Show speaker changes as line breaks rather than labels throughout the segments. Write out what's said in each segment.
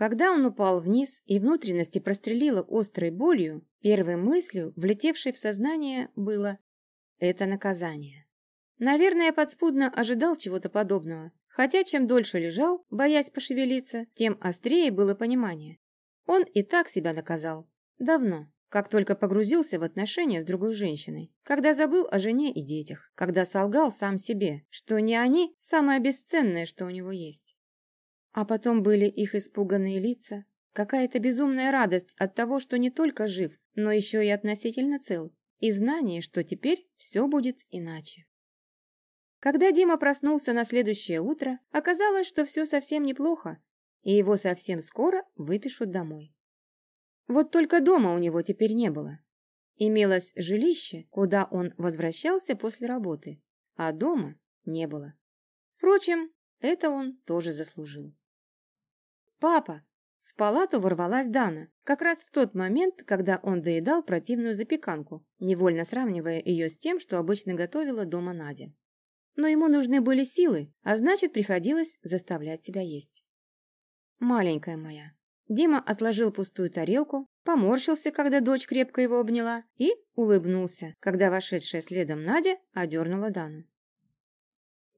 Когда он упал вниз и внутренности прострелило острой болью, первой мыслью, влетевшей в сознание, было «это наказание». Наверное, подспудно ожидал чего-то подобного, хотя чем дольше лежал, боясь пошевелиться, тем острее было понимание. Он и так себя наказал. Давно, как только погрузился в отношения с другой женщиной, когда забыл о жене и детях, когда солгал сам себе, что не они самое бесценное, что у него есть. А потом были их испуганные лица, какая-то безумная радость от того, что не только жив, но еще и относительно цел, и знание, что теперь все будет иначе. Когда Дима проснулся на следующее утро, оказалось, что все совсем неплохо, и его совсем скоро выпишут домой. Вот только дома у него теперь не было. Имелось жилище, куда он возвращался после работы, а дома не было. Впрочем, это он тоже заслужил. «Папа!» В палату ворвалась Дана, как раз в тот момент, когда он доедал противную запеканку, невольно сравнивая ее с тем, что обычно готовила дома Надя. Но ему нужны были силы, а значит, приходилось заставлять себя есть. «Маленькая моя». Дима отложил пустую тарелку, поморщился, когда дочь крепко его обняла, и улыбнулся, когда вошедшая следом Надя одернула Дану.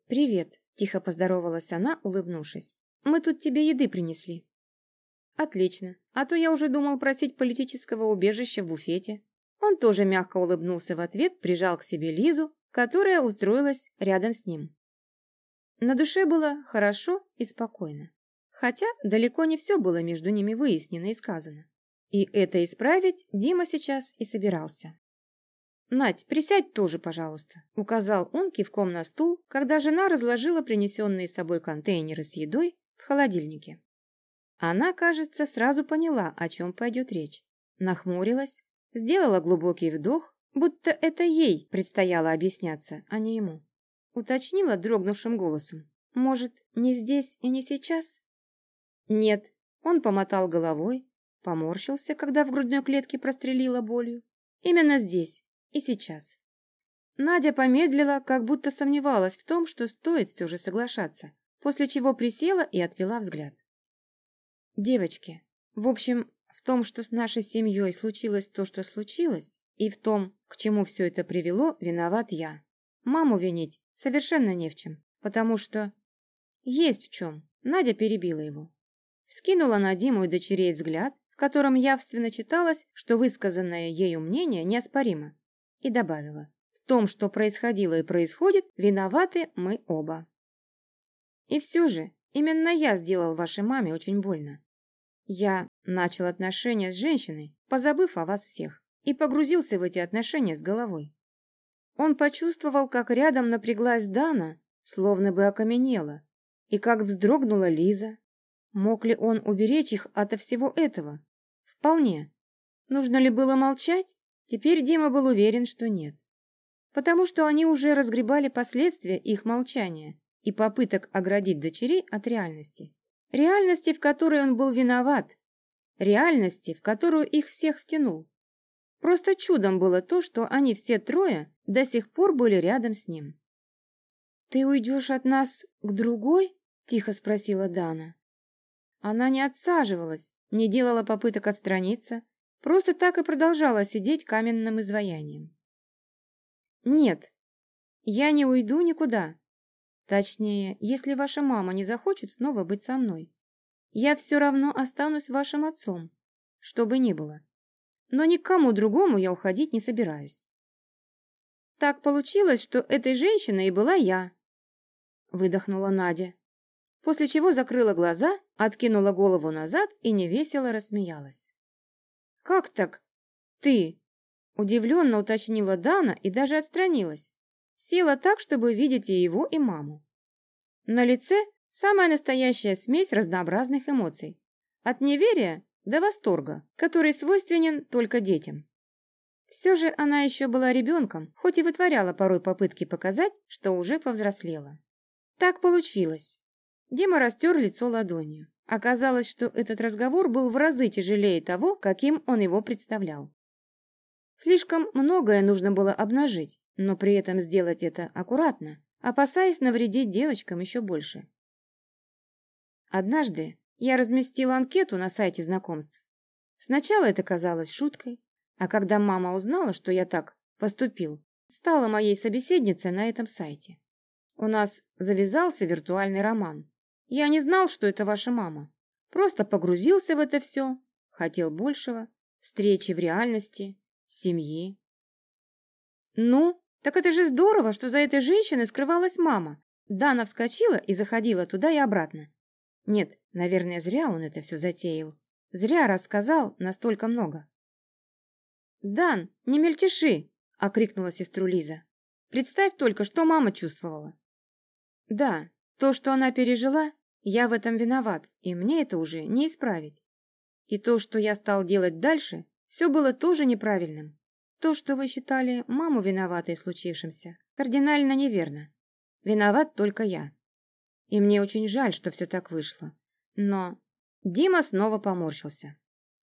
«Привет», – тихо поздоровалась она, улыбнувшись. Мы тут тебе еды принесли». «Отлично. А то я уже думал просить политического убежища в буфете». Он тоже мягко улыбнулся в ответ, прижал к себе Лизу, которая устроилась рядом с ним. На душе было хорошо и спокойно. Хотя далеко не все было между ними выяснено и сказано. И это исправить Дима сейчас и собирался. «Надь, присядь тоже, пожалуйста», — указал он кивком на стул, когда жена разложила принесенные с собой контейнеры с едой в холодильнике. Она, кажется, сразу поняла, о чем пойдет речь. Нахмурилась, сделала глубокий вдох, будто это ей предстояло объясняться, а не ему. Уточнила дрогнувшим голосом. «Может, не здесь и не сейчас?» «Нет». Он помотал головой, поморщился, когда в грудной клетке прострелила болью. «Именно здесь и сейчас». Надя помедлила, как будто сомневалась в том, что стоит все же соглашаться после чего присела и отвела взгляд. «Девочки, в общем, в том, что с нашей семьей случилось то, что случилось, и в том, к чему все это привело, виноват я. Маму винить совершенно не в чем, потому что... Есть в чем. Надя перебила его. Скинула на Диму и дочерей взгляд, в котором явственно читалось, что высказанное ею мнение неоспоримо, и добавила. В том, что происходило и происходит, виноваты мы оба. И все же, именно я сделал вашей маме очень больно. Я начал отношения с женщиной, позабыв о вас всех, и погрузился в эти отношения с головой. Он почувствовал, как рядом напряглась Дана, словно бы окаменела, и как вздрогнула Лиза. Мог ли он уберечь их от всего этого? Вполне. Нужно ли было молчать? Теперь Дима был уверен, что нет. Потому что они уже разгребали последствия их молчания и попыток оградить дочерей от реальности. Реальности, в которой он был виноват. Реальности, в которую их всех втянул. Просто чудом было то, что они все трое до сих пор были рядом с ним. «Ты уйдешь от нас к другой?» – тихо спросила Дана. Она не отсаживалась, не делала попыток отстраниться, просто так и продолжала сидеть каменным изваянием. «Нет, я не уйду никуда. Точнее, если ваша мама не захочет снова быть со мной. Я все равно останусь вашим отцом, что бы ни было. Но никому другому я уходить не собираюсь. Так получилось, что этой женщиной и была я. Выдохнула Надя. После чего закрыла глаза, откинула голову назад и невесело рассмеялась. «Как так? Ты?» Удивленно уточнила Дана и даже отстранилась. Села так, чтобы видеть и его, и маму. На лице самая настоящая смесь разнообразных эмоций. От неверия до восторга, который свойственен только детям. Все же она еще была ребенком, хоть и вытворяла порой попытки показать, что уже повзрослела. Так получилось. Дима растер лицо ладонью. Оказалось, что этот разговор был в разы тяжелее того, каким он его представлял. Слишком многое нужно было обнажить, но при этом сделать это аккуратно, опасаясь навредить девочкам еще больше. Однажды Я разместила анкету на сайте знакомств. Сначала это казалось шуткой, а когда мама узнала, что я так поступил, стала моей собеседницей на этом сайте. У нас завязался виртуальный роман. Я не знал, что это ваша мама. Просто погрузился в это все, хотел большего, встречи в реальности, семьи. Ну, так это же здорово, что за этой женщиной скрывалась мама. Дана вскочила и заходила туда и обратно. Нет, наверное, зря он это все затеял. Зря рассказал настолько много. «Дан, не мельтеши!» — окрикнула сестру Лиза. «Представь только, что мама чувствовала». «Да, то, что она пережила, я в этом виноват, и мне это уже не исправить. И то, что я стал делать дальше, все было тоже неправильным. То, что вы считали маму виноватой в случившемся, кардинально неверно. Виноват только я. И мне очень жаль, что все так вышло. Но Дима снова поморщился.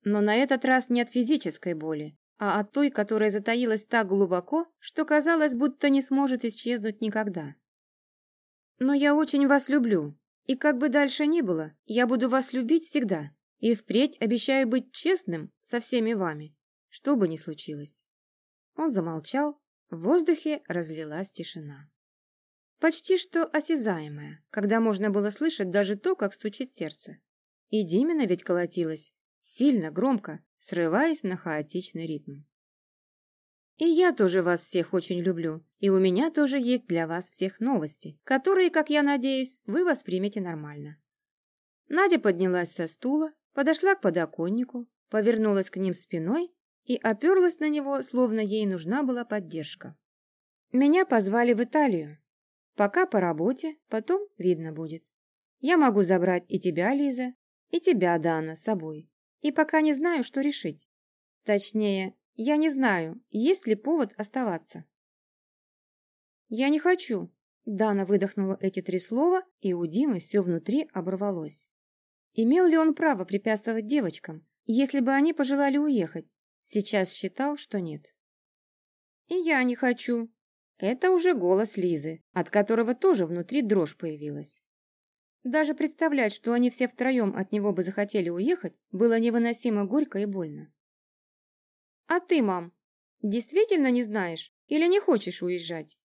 Но на этот раз не от физической боли, а от той, которая затаилась так глубоко, что казалось, будто не сможет исчезнуть никогда. «Но я очень вас люблю, и как бы дальше ни было, я буду вас любить всегда, и впредь обещаю быть честным со всеми вами, что бы ни случилось». Он замолчал, в воздухе разлилась тишина. Почти что осязаемая, когда можно было слышать даже то, как стучит сердце. И Димина ведь колотилась, сильно, громко, срываясь на хаотичный ритм. И я тоже вас всех очень люблю, и у меня тоже есть для вас всех новости, которые, как я надеюсь, вы воспримете нормально. Надя поднялась со стула, подошла к подоконнику, повернулась к ним спиной и оперлась на него, словно ей нужна была поддержка. Меня позвали в Италию. Пока по работе, потом видно будет. Я могу забрать и тебя, Лиза, и тебя, Дана, с собой. И пока не знаю, что решить. Точнее, я не знаю, есть ли повод оставаться. Я не хочу. Дана выдохнула эти три слова, и у Димы все внутри оборвалось. Имел ли он право препятствовать девочкам, если бы они пожелали уехать? Сейчас считал, что нет. И я не хочу. Это уже голос Лизы, от которого тоже внутри дрожь появилась. Даже представлять, что они все втроем от него бы захотели уехать, было невыносимо горько и больно. «А ты, мам, действительно не знаешь или не хочешь уезжать?»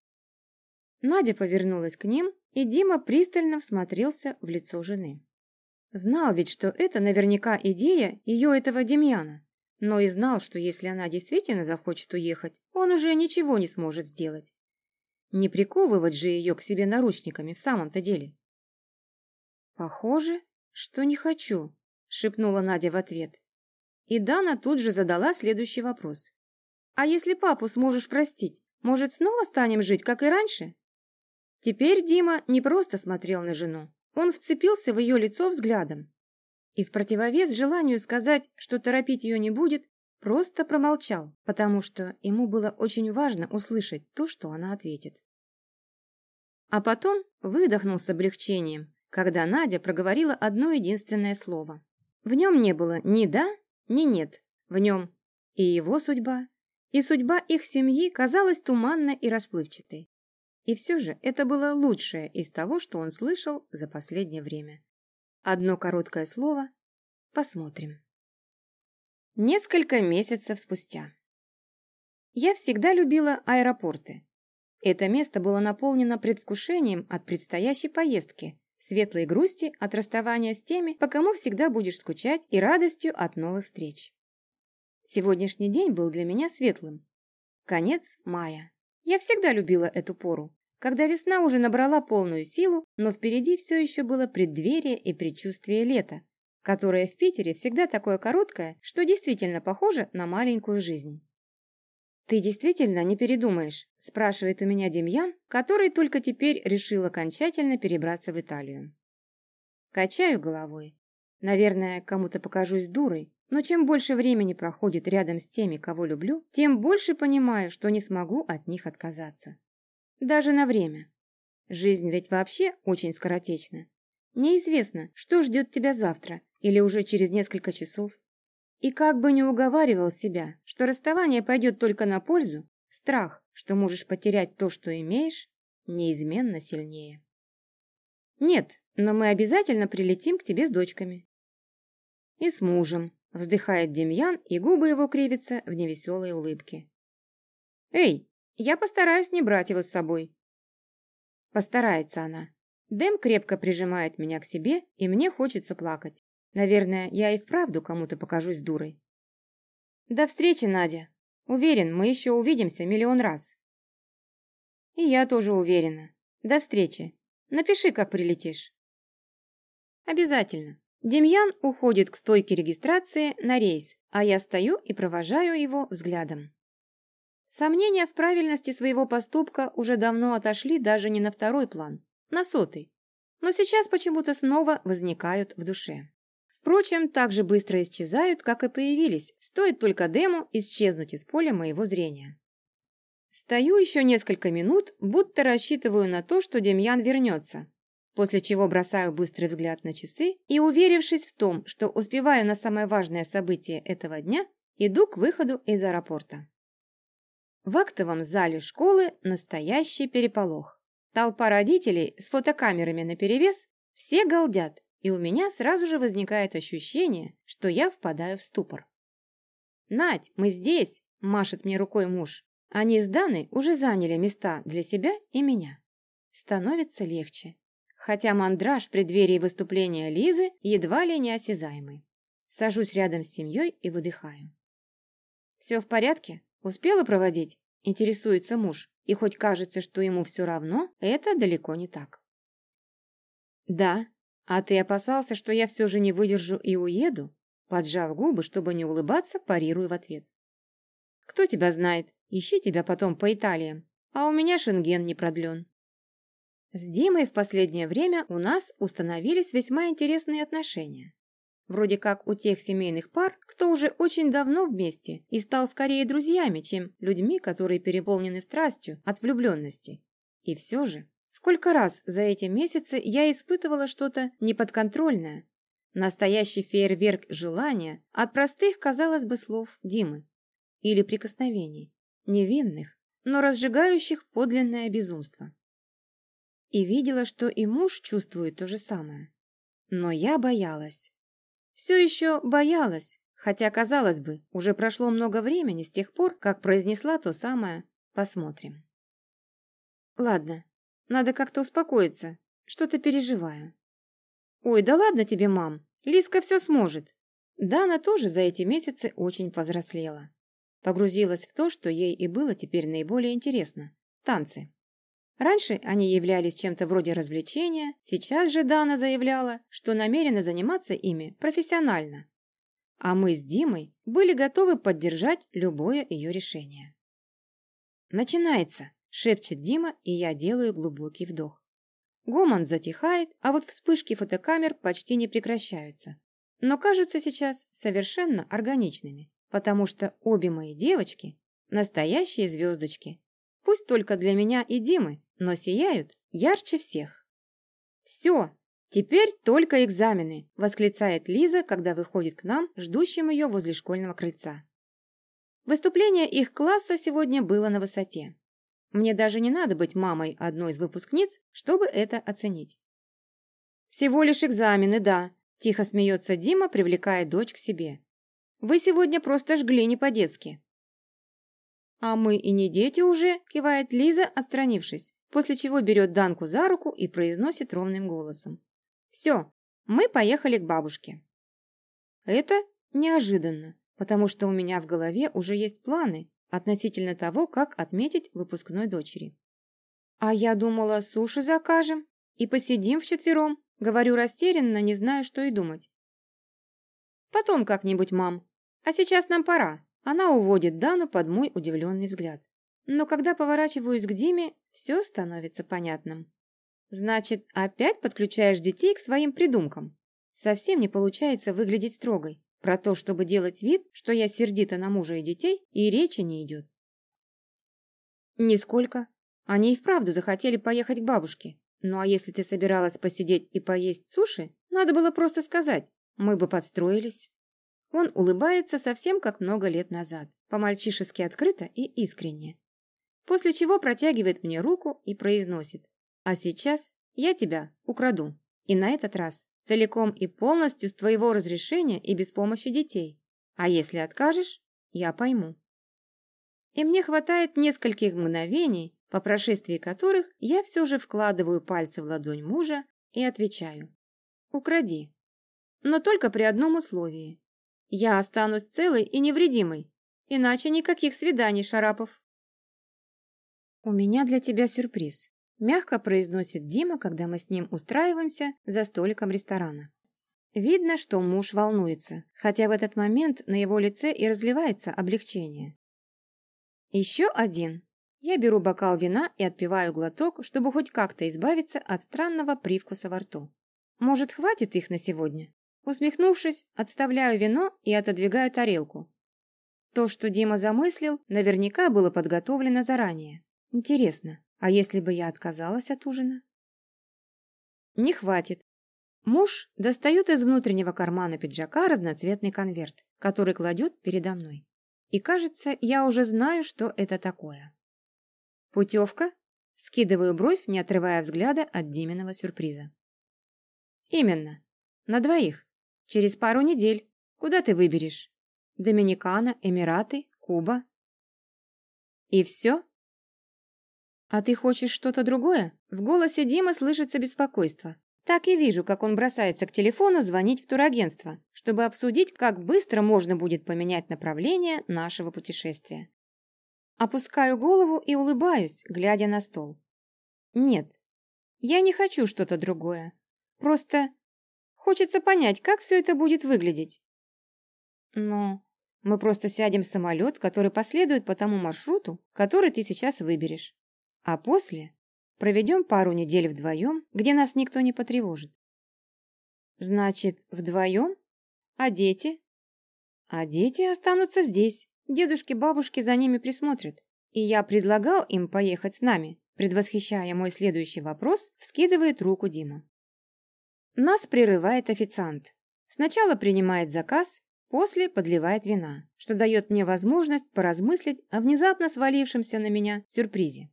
Надя повернулась к ним, и Дима пристально всмотрелся в лицо жены. Знал ведь, что это наверняка идея ее этого Демьяна, но и знал, что если она действительно захочет уехать, он уже ничего не сможет сделать. Не приковывать же ее к себе наручниками в самом-то деле. «Похоже, что не хочу», — шепнула Надя в ответ. И Дана тут же задала следующий вопрос. «А если папу сможешь простить, может, снова станем жить, как и раньше?» Теперь Дима не просто смотрел на жену, он вцепился в ее лицо взглядом. И в противовес желанию сказать, что торопить ее не будет, просто промолчал, потому что ему было очень важно услышать то, что она ответит. А потом выдохнул с облегчением, когда Надя проговорила одно единственное слово. В нем не было ни «да», ни «нет». В нем и его судьба, и судьба их семьи казалась туманной и расплывчатой. И все же это было лучшее из того, что он слышал за последнее время. Одно короткое слово «посмотрим». Несколько месяцев спустя. Я всегда любила аэропорты. Это место было наполнено предвкушением от предстоящей поездки, светлой грусти от расставания с теми, по кому всегда будешь скучать, и радостью от новых встреч. Сегодняшний день был для меня светлым. Конец мая. Я всегда любила эту пору, когда весна уже набрала полную силу, но впереди все еще было преддверие и предчувствие лета, которое в Питере всегда такое короткое, что действительно похоже на маленькую жизнь. «Ты действительно не передумаешь?» – спрашивает у меня Демьян, который только теперь решил окончательно перебраться в Италию. Качаю головой. Наверное, кому-то покажусь дурой, но чем больше времени проходит рядом с теми, кого люблю, тем больше понимаю, что не смогу от них отказаться. Даже на время. Жизнь ведь вообще очень скоротечна. Неизвестно, что ждет тебя завтра или уже через несколько часов. И как бы не уговаривал себя, что расставание пойдет только на пользу, страх, что можешь потерять то, что имеешь, неизменно сильнее. Нет, но мы обязательно прилетим к тебе с дочками. И с мужем, вздыхает Демьян, и губы его кривятся в невеселой улыбке. Эй, я постараюсь не брать его с собой. Постарается она. Дэм крепко прижимает меня к себе, и мне хочется плакать. Наверное, я и вправду кому-то покажусь дурой. До встречи, Надя. Уверен, мы еще увидимся миллион раз. И я тоже уверена. До встречи. Напиши, как прилетишь. Обязательно. Демьян уходит к стойке регистрации на рейс, а я стою и провожаю его взглядом. Сомнения в правильности своего поступка уже давно отошли даже не на второй план, на сотый. Но сейчас почему-то снова возникают в душе. Впрочем, так же быстро исчезают, как и появились, стоит только Дему исчезнуть из поля моего зрения. Стою еще несколько минут, будто рассчитываю на то, что Демьян вернется, после чего бросаю быстрый взгляд на часы и, уверившись в том, что успеваю на самое важное событие этого дня, иду к выходу из аэропорта. В актовом зале школы настоящий переполох. Толпа родителей с фотокамерами наперевес, все галдят, и у меня сразу же возникает ощущение, что я впадаю в ступор. «Надь, мы здесь!» – машет мне рукой муж. Они с Даной уже заняли места для себя и меня. Становится легче. Хотя мандраж в преддверии выступления Лизы едва ли не осязаемый. Сажусь рядом с семьей и выдыхаю. «Все в порядке? Успела проводить?» – интересуется муж. И хоть кажется, что ему все равно, это далеко не так. «Да, «А ты опасался, что я все же не выдержу и уеду?» Поджав губы, чтобы не улыбаться, парирую в ответ. «Кто тебя знает? Ищи тебя потом по Италиям. А у меня шенген не продлен». С Димой в последнее время у нас установились весьма интересные отношения. Вроде как у тех семейных пар, кто уже очень давно вместе и стал скорее друзьями, чем людьми, которые переполнены страстью от влюбленности. И все же Сколько раз за эти месяцы я испытывала что-то неподконтрольное, настоящий фейерверк желания от простых, казалось бы, слов Димы или прикосновений, невинных, но разжигающих подлинное безумство. И видела, что и муж чувствует то же самое. Но я боялась. Все еще боялась, хотя, казалось бы, уже прошло много времени с тех пор, как произнесла то самое «посмотрим». Ладно, надо как-то успокоиться. Что-то переживаю. Ой, да ладно тебе, мам. Лиска все сможет. Дана тоже за эти месяцы очень повзрослела. Погрузилась в то, что ей и было теперь наиболее интересно – танцы. Раньше они являлись чем-то вроде развлечения, сейчас же Дана заявляла, что намерена заниматься ими профессионально. А мы с Димой были готовы поддержать любое ее решение. Начинается шепчет Дима, и я делаю глубокий вдох. Гомон затихает, а вот вспышки фотокамер почти не прекращаются. Но кажутся сейчас совершенно органичными, потому что обе мои девочки – настоящие звездочки. Пусть только для меня и Димы, но сияют ярче всех. «Все, теперь только экзамены!» – восклицает Лиза, когда выходит к нам, ждущим ее возле школьного крыльца. Выступление их класса сегодня было на высоте. Мне даже не надо быть мамой одной из выпускниц, чтобы это оценить. «Всего лишь экзамены, да», – тихо смеется Дима, привлекая дочь к себе. «Вы сегодня просто жгли не по-детски». «А мы и не дети уже», – кивает Лиза, отстранившись, после чего берет Данку за руку и произносит ровным голосом. «Все, мы поехали к бабушке». Это неожиданно, потому что у меня в голове уже есть планы, относительно того, как отметить выпускной дочери. «А я думала, суши закажем и посидим вчетвером», говорю растерянно, не знаю, что и думать. «Потом как-нибудь, мам. А сейчас нам пора». Она уводит Дану под мой удивленный взгляд. Но когда поворачиваюсь к Диме, все становится понятным. «Значит, опять подключаешь детей к своим придумкам?» Совсем не получается выглядеть строгой. Про то, чтобы делать вид, что я сердита на мужа и детей, и речи не идет. Нисколько. Они и вправду захотели поехать к бабушке. Ну а если ты собиралась посидеть и поесть суши, надо было просто сказать, мы бы подстроились. Он улыбается совсем как много лет назад, по-мальчишески открыто и искренне. После чего протягивает мне руку и произносит, а сейчас я тебя украду. И на этот раз целиком и полностью с твоего разрешения и без помощи детей. А если откажешь, я пойму. И мне хватает нескольких мгновений, по прошествии которых я все же вкладываю пальцы в ладонь мужа и отвечаю. Укради. Но только при одном условии. Я останусь целой и невредимой, иначе никаких свиданий, Шарапов. У меня для тебя сюрприз. Мягко произносит Дима, когда мы с ним устраиваемся за столиком ресторана. Видно, что муж волнуется, хотя в этот момент на его лице и разливается облегчение. Еще один. Я беру бокал вина и отпиваю глоток, чтобы хоть как-то избавиться от странного привкуса во рту. Может, хватит их на сегодня? Усмехнувшись, отставляю вино и отодвигаю тарелку. То, что Дима замыслил, наверняка было подготовлено заранее. Интересно, а если бы я отказалась от ужина? Не хватит. Муж достает из внутреннего кармана пиджака разноцветный конверт, который кладет передо мной. И кажется, я уже знаю, что это такое. Путевка? Скидываю бровь, не отрывая взгляда от Диминого сюрприза. Именно. На двоих. Через пару недель. Куда ты выберешь? Доминикана, Эмираты, Куба. И все? «А ты хочешь что-то другое?» В голосе Димы слышится беспокойство. Так и вижу, как он бросается к телефону звонить в турагентство, чтобы обсудить, как быстро можно будет поменять направление нашего путешествия. Опускаю голову и улыбаюсь, глядя на стол. Нет, я не хочу что-то другое. Просто хочется понять, как все это будет выглядеть. Но мы просто сядем в самолет, который последует по тому маршруту, который ты сейчас выберешь. А после проведем пару недель вдвоем, где нас никто не потревожит. Значит, вдвоем? А дети? А дети останутся здесь. Дедушки-бабушки за ними присмотрят. И я предлагал им поехать с нами, предвосхищая мой следующий вопрос, вскидывает руку Дима. Нас прерывает официант. Сначала принимает заказ, после подливает вина, что дает мне возможность поразмыслить о внезапно свалившемся на меня сюрпризе.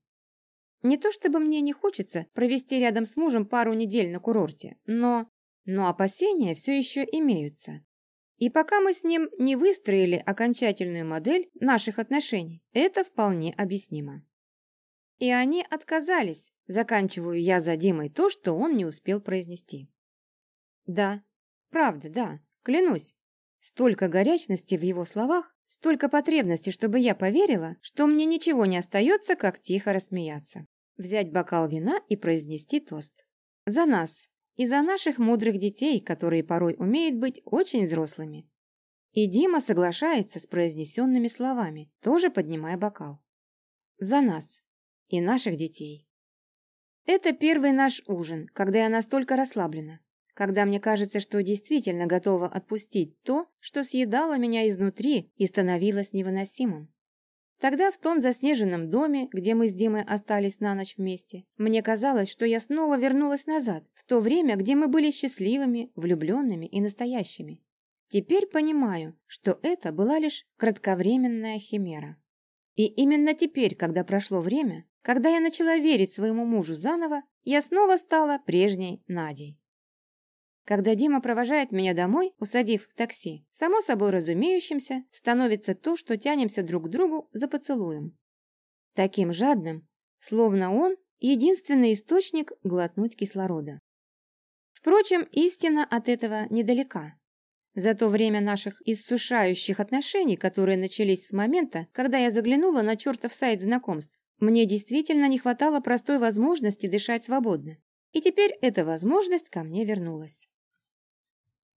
Не то чтобы мне не хочется провести рядом с мужем пару недель на курорте, но... Но опасения все еще имеются. И пока мы с ним не выстроили окончательную модель наших отношений, это вполне объяснимо. И они отказались, заканчиваю я за Димой то, что он не успел произнести. Да, правда, да, клянусь. Столько горячности в его словах, столько потребности, чтобы я поверила, что мне ничего не остается, как тихо рассмеяться взять бокал вина и произнести тост. За нас и за наших мудрых детей, которые порой умеют быть очень взрослыми. И Дима соглашается с произнесенными словами, тоже поднимая бокал. За нас и наших детей. Это первый наш ужин, когда я настолько расслаблена, когда мне кажется, что действительно готова отпустить то, что съедало меня изнутри и становилось невыносимым. Тогда в том заснеженном доме, где мы с Димой остались на ночь вместе, мне казалось, что я снова вернулась назад, в то время, где мы были счастливыми, влюбленными и настоящими. Теперь понимаю, что это была лишь кратковременная химера. И именно теперь, когда прошло время, когда я начала верить своему мужу заново, я снова стала прежней Надей. Когда Дима провожает меня домой, усадив в такси, само собой разумеющимся становится то, что тянемся друг к другу за поцелуем. Таким жадным, словно он единственный источник глотнуть кислорода. Впрочем, истина от этого недалека. За то время наших иссушающих отношений, которые начались с момента, когда я заглянула на чертов сайт знакомств, мне действительно не хватало простой возможности дышать свободно. И теперь эта возможность ко мне вернулась.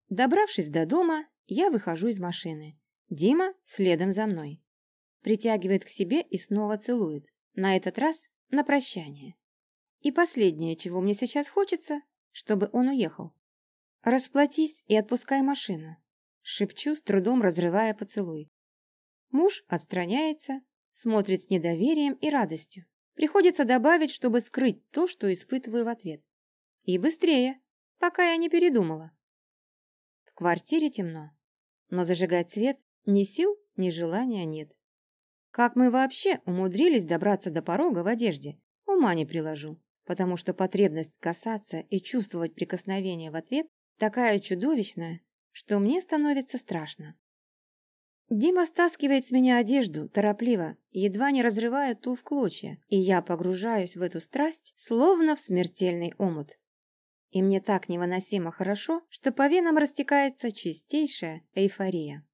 Добравшись до дома, я выхожу из машины. Дима следом за мной. Притягивает к себе и снова целует. На этот раз на прощание. И последнее, чего мне сейчас хочется, чтобы он уехал. «Расплатись и отпускай машину», — шепчу, с трудом разрывая поцелуй. Муж отстраняется, смотрит с недоверием и радостью. Приходится добавить, чтобы скрыть то, что испытываю в ответ. И быстрее, пока я не передумала. В квартире темно, но зажигать свет ни сил, ни желания нет. Как мы вообще умудрились добраться до порога в одежде, ума не приложу, потому что потребность касаться и чувствовать прикосновение в ответ такая чудовищная, что мне становится страшно. Дима стаскивает с меня одежду, торопливо, едва не разрывая ту в клочья, и я погружаюсь в эту страсть, словно в смертельный омут. И мне так невыносимо хорошо, что по венам растекается чистейшая эйфория.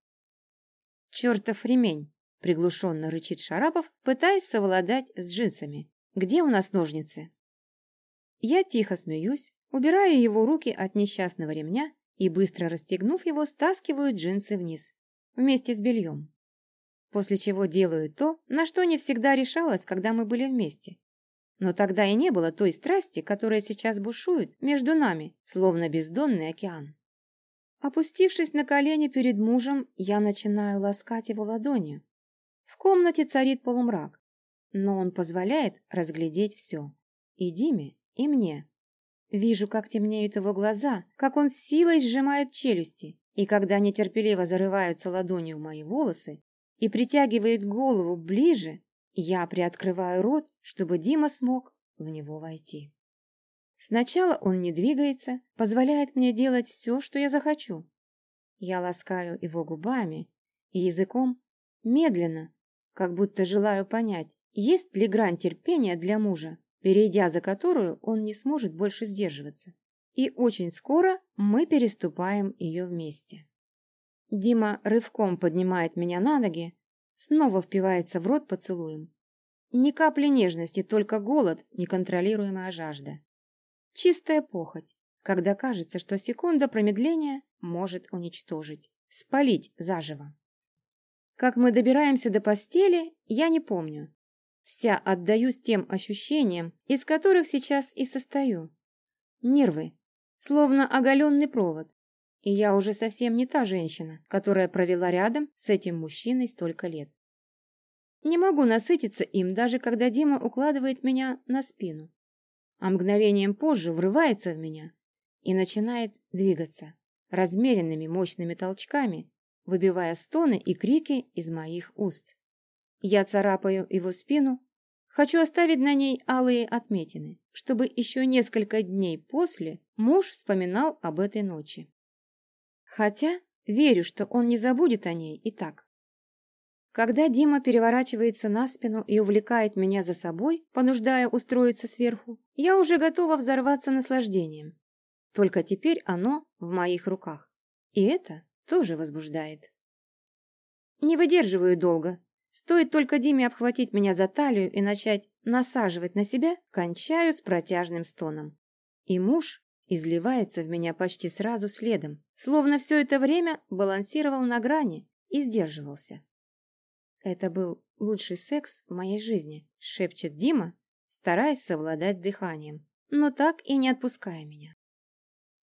«Чертов ремень!» — приглушенно рычит Шарапов, пытаясь совладать с джинсами. «Где у нас ножницы?» Я тихо смеюсь, убираю его руки от несчастного ремня и, быстро расстегнув его, стаскиваю джинсы вниз вместе с бельем. После чего делаю то, на что не всегда решалась, когда мы были вместе. Но тогда и не было той страсти, которая сейчас бушует между нами, словно бездонный океан. Опустившись на колени перед мужем, я начинаю ласкать его ладонью. В комнате царит полумрак, но он позволяет разглядеть все. И Диме, и мне. Вижу, как темнеют его глаза, как он силой сжимает челюсти, и когда нетерпеливо зарываются ладонью в мои волосы и притягивает голову ближе, я приоткрываю рот, чтобы Дима смог в него войти. Сначала он не двигается, позволяет мне делать все, что я захочу. Я ласкаю его губами и языком медленно, как будто желаю понять, есть ли грань терпения для мужа, перейдя за которую он не сможет больше сдерживаться и очень скоро мы переступаем ее вместе. Дима рывком поднимает меня на ноги, снова впивается в рот поцелуем. Ни капли нежности, только голод, неконтролируемая жажда. Чистая похоть, когда кажется, что секунда промедления может уничтожить, спалить заживо. Как мы добираемся до постели, я не помню. Вся отдаюсь тем ощущениям, из которых сейчас и состою. Нервы, словно оголенный провод. И я уже совсем не та женщина, которая провела рядом с этим мужчиной столько лет. Не могу насытиться им, даже когда Дима укладывает меня на спину. А мгновением позже врывается в меня и начинает двигаться размеренными мощными толчками, выбивая стоны и крики из моих уст. Я царапаю его спину, хочу оставить на ней алые отметины, чтобы еще несколько дней после муж вспоминал об этой ночи. Хотя верю, что он не забудет о ней и так. Когда Дима переворачивается на спину и увлекает меня за собой, понуждая устроиться сверху, я уже готова взорваться наслаждением. Только теперь оно в моих руках. И это тоже возбуждает. Не выдерживаю долго. Стоит только Диме обхватить меня за талию и начать насаживать на себя, кончаю с протяжным стоном. И муж изливается в меня почти сразу следом, словно все это время балансировал на грани и сдерживался. «Это был лучший секс в моей жизни», — шепчет Дима, стараясь совладать с дыханием, но так и не отпуская меня.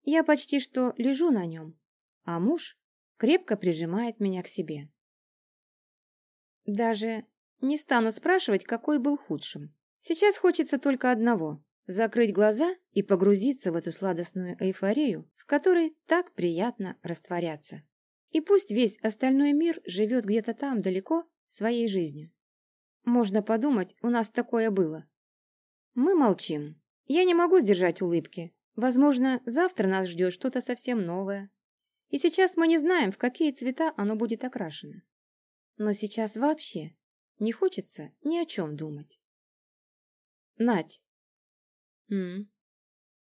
Я почти что лежу на нем, а муж крепко прижимает меня к себе. Даже не стану спрашивать, какой был худшим. Сейчас хочется только одного – закрыть глаза и погрузиться в эту сладостную эйфорию, в которой так приятно растворяться. И пусть весь остальной мир живет где-то там далеко своей жизнью. Можно подумать, у нас такое было. Мы молчим. Я не могу сдержать улыбки. Возможно, завтра нас ждет что-то совсем новое. И сейчас мы не знаем, в какие цвета оно будет окрашено. Но сейчас вообще не хочется ни о чем думать. Надь. М.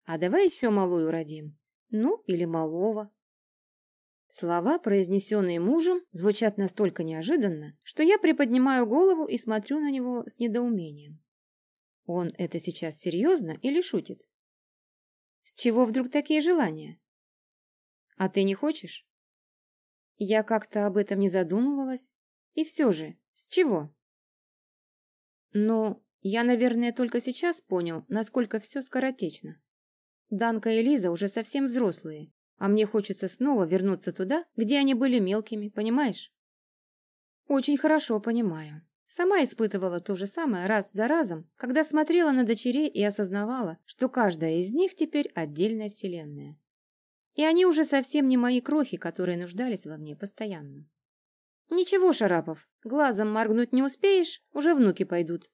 А давай еще малую родим. Ну, или малого. Слова, произнесенные мужем, звучат настолько неожиданно, что я приподнимаю голову и смотрю на него с недоумением. Он это сейчас серьезно или шутит? С чего вдруг такие желания? А ты не хочешь? Я как-то об этом не задумывалась. И все же, с чего? Ну, я, наверное, только сейчас понял, насколько все скоротечно. Данка и Лиза уже совсем взрослые, а мне хочется снова вернуться туда, где они были мелкими, понимаешь? Очень хорошо понимаю. Сама испытывала то же самое раз за разом, когда смотрела на дочерей и осознавала, что каждая из них теперь отдельная вселенная. И они уже совсем не мои крохи, которые нуждались во мне постоянно. Ничего, Шарапов, глазом моргнуть не успеешь, уже внуки пойдут.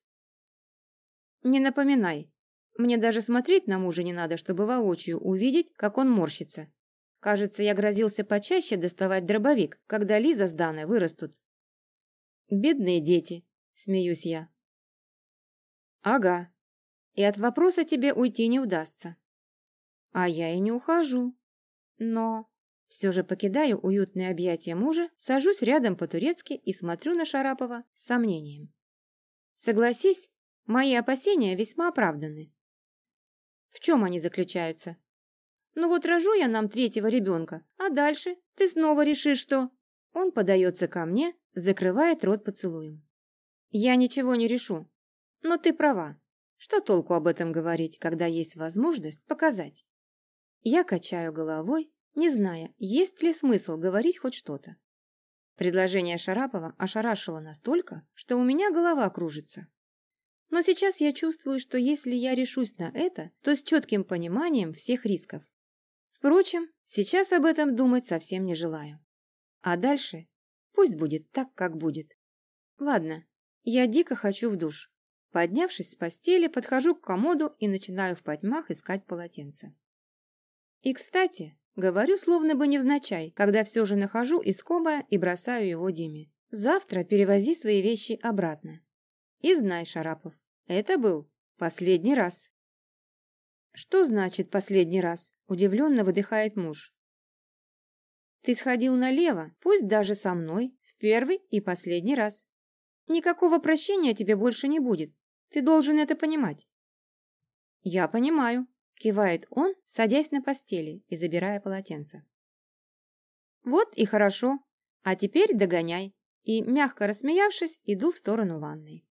Не напоминай. Мне даже смотреть на мужа не надо, чтобы воочию увидеть, как он морщится. Кажется, я грозился почаще доставать дробовик, когда Лиза с Даной вырастут. Бедные дети, смеюсь я. Ага. И от вопроса тебе уйти не удастся. А я и не ухожу. Но все же покидаю уютные объятия мужа, сажусь рядом по-турецки и смотрю на Шарапова с сомнением. Согласись, мои опасения весьма оправданы. В чем они заключаются? Ну вот рожу я нам третьего ребенка, а дальше ты снова решишь, что... Он подается ко мне, закрывает рот поцелуем. Я ничего не решу. Но ты права. Что толку об этом говорить, когда есть возможность показать? Я качаю головой, не зная, есть ли смысл говорить хоть что-то. Предложение Шарапова ошарашило настолько, что у меня голова кружится. Но сейчас я чувствую, что если я решусь на это, то с четким пониманием всех рисков. Впрочем, сейчас об этом думать совсем не желаю. А дальше пусть будет так, как будет. Ладно, я дико хочу в душ. Поднявшись с постели, подхожу к комоду и начинаю в потьмах искать полотенце. И, кстати, говорю словно бы невзначай, когда все же нахожу искомое и бросаю его Диме. Завтра перевози свои вещи обратно. И знай, Шарапов, это был последний раз. Что значит последний раз? Удивленно выдыхает муж. Ты сходил налево, пусть даже со мной, в первый и последний раз. Никакого прощения тебе больше не будет. Ты должен это понимать. Я понимаю, кивает он, садясь на постели и забирая полотенце. Вот и хорошо. А теперь догоняй. И, мягко рассмеявшись, иду в сторону ванной.